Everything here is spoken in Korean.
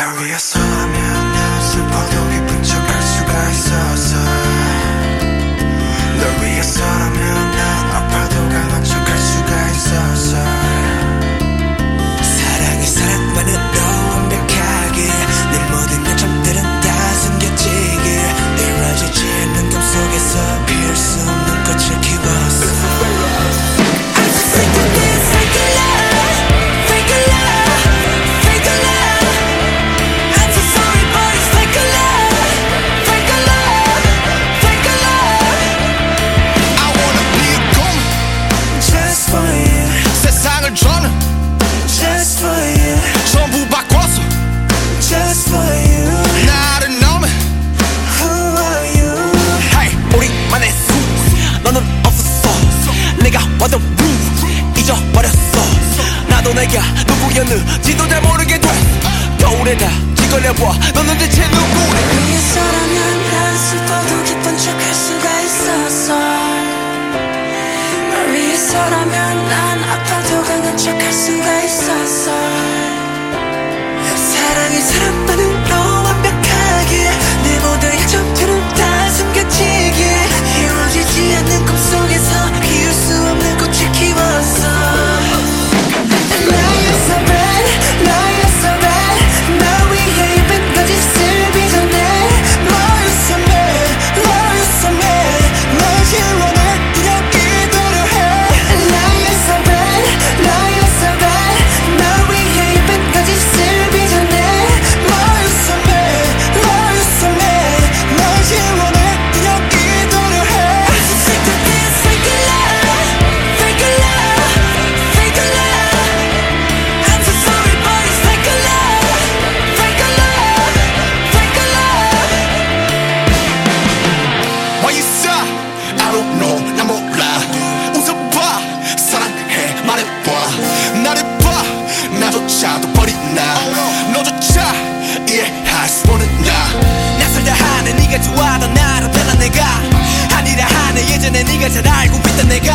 날 위해서라면 난 슬퍼도 기쁜 척 할 수가 있어서 널 위해서라면 내가 왔던 루 잊어버렸어. 나도 내가 누구였는지도 잘 모르게 돼. 겨울에 다 지걸려봐. 너는 대체 누구래? 위에서라면 한 슬퍼도 기쁜 척할 수가 있었어 널 위해서라면 난 아파도 강한 척할 수가 있었어 태도조차 이해할 수 없는 나. 나설다 하네. 네가 좋아하던 나를 변한 내가. 아니라 하네. 예전에 네가 잘 알고 있던 내가.